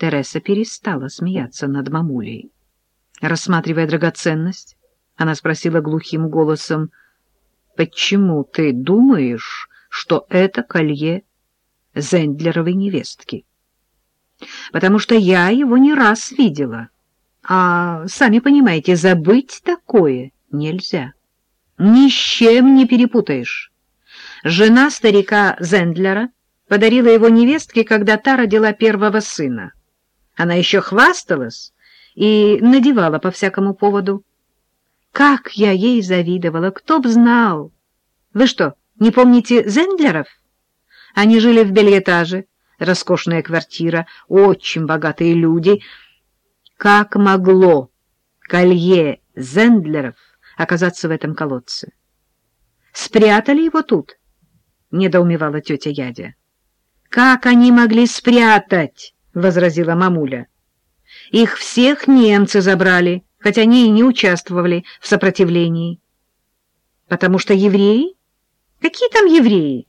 Тереса перестала смеяться над мамулей. Рассматривая драгоценность, она спросила глухим голосом, «Почему ты думаешь, что это колье Зендлеровой невестки?» «Потому что я его не раз видела. А, сами понимаете, забыть такое нельзя. Ни с чем не перепутаешь. Жена старика Зендлера подарила его невестке, когда та родила первого сына. Она еще хвасталась и надевала по всякому поводу. Как я ей завидовала, кто б знал! Вы что, не помните Зендлеров? Они жили в бельэтаже, роскошная квартира, очень богатые люди. Как могло колье Зендлеров оказаться в этом колодце? Спрятали его тут? — недоумевала тетя Ядя. — Как они могли спрятать? — возразила мамуля. — Их всех немцы забрали, хотя они и не участвовали в сопротивлении. — Потому что евреи? Какие там евреи?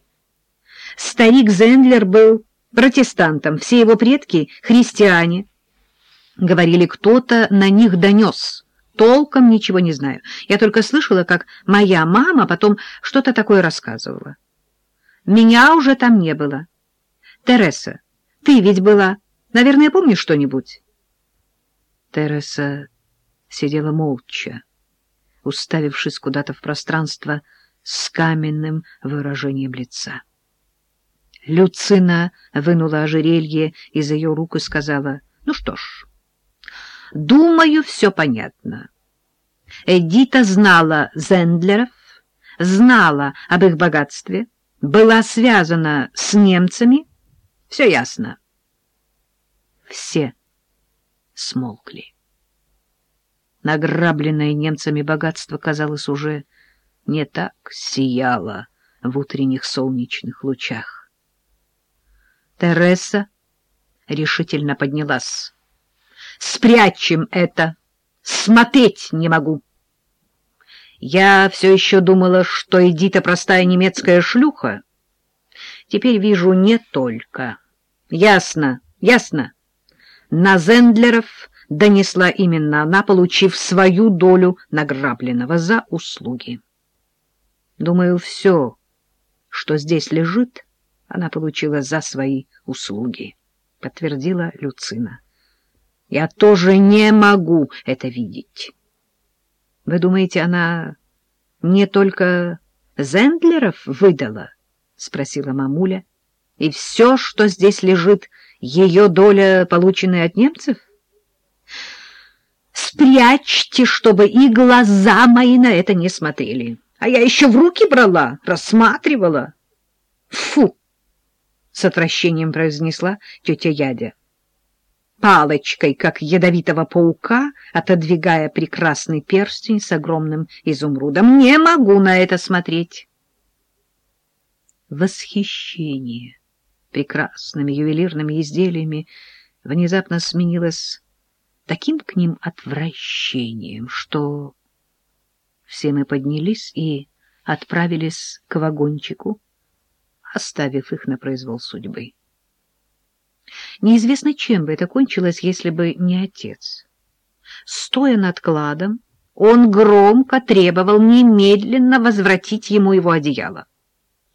Старик Зендлер был протестантом, все его предки — христиане. Говорили, кто-то на них донес. Толком ничего не знаю. Я только слышала, как моя мама потом что-то такое рассказывала. Меня уже там не было. Тереса, ты ведь была. Наверное, помнишь что-нибудь? Тереса сидела молча, уставившись куда-то в пространство с каменным выражением лица. Люцина вынула ожерелье из ее рук и сказала, «Ну что ж, думаю, все понятно. Эдита знала Зендлеров, знала об их богатстве, была связана с немцами, все ясно. Все смолкли. Награбленное немцами богатство, казалось, уже не так сияло в утренних солнечных лучах. Тереса решительно поднялась. «Спрячем это! Смотреть не могу!» Я все еще думала, что Эдита простая немецкая шлюха. Теперь вижу не только. Ясно, ясно. На Зендлеров донесла именно она, получив свою долю награбленного за услуги. Думаю, все, что здесь лежит, она получила за свои услуги, — подтвердила Люцина. Я тоже не могу это видеть. Вы думаете, она не только Зендлеров выдала? — спросила мамуля. — И все, что здесь лежит, ее доля, полученная от немцев? — Спрячьте, чтобы и глаза мои на это не смотрели. А я еще в руки брала, рассматривала. — Фу! — с отвращением произнесла тетя Ядя палочкой, как ядовитого паука, отодвигая прекрасный перстень с огромным изумрудом. «Не могу на это смотреть!» Восхищение прекрасными ювелирными изделиями внезапно сменилось таким к ним отвращением, что все мы поднялись и отправились к вагончику, оставив их на произвол судьбы. Неизвестно, чем бы это кончилось, если бы не отец. Стоя над кладом, он громко требовал немедленно возвратить ему его одеяло.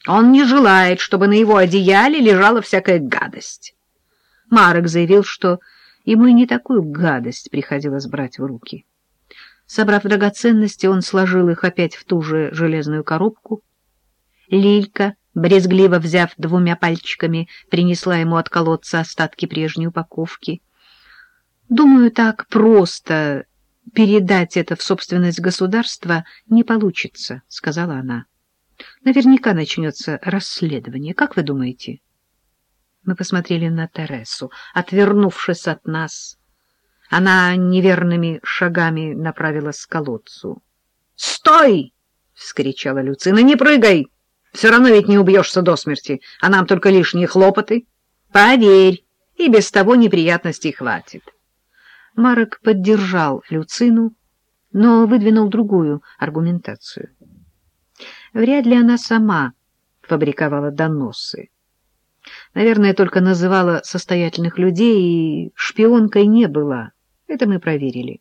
Он не желает, чтобы на его одеяле лежала всякая гадость. Марок заявил, что ему и не такую гадость приходилось брать в руки. Собрав драгоценности, он сложил их опять в ту же железную коробку. Лилька брезгливо взяв двумя пальчиками, принесла ему от колодца остатки прежней упаковки. Думаю, так просто передать это в собственность государства не получится, — сказала она. Наверняка начнется расследование. Как вы думаете? Мы посмотрели на Тересу, отвернувшись от нас. Она неверными шагами направилась к колодцу. «Стой!» — вскричала Люцина. «Не прыгай!» Все равно ведь не убьешься до смерти, а нам только лишние хлопоты. Поверь, и без того неприятностей хватит. Марок поддержал Люцину, но выдвинул другую аргументацию. Вряд ли она сама фабриковала доносы. Наверное, только называла состоятельных людей и шпионкой не была. Это мы проверили.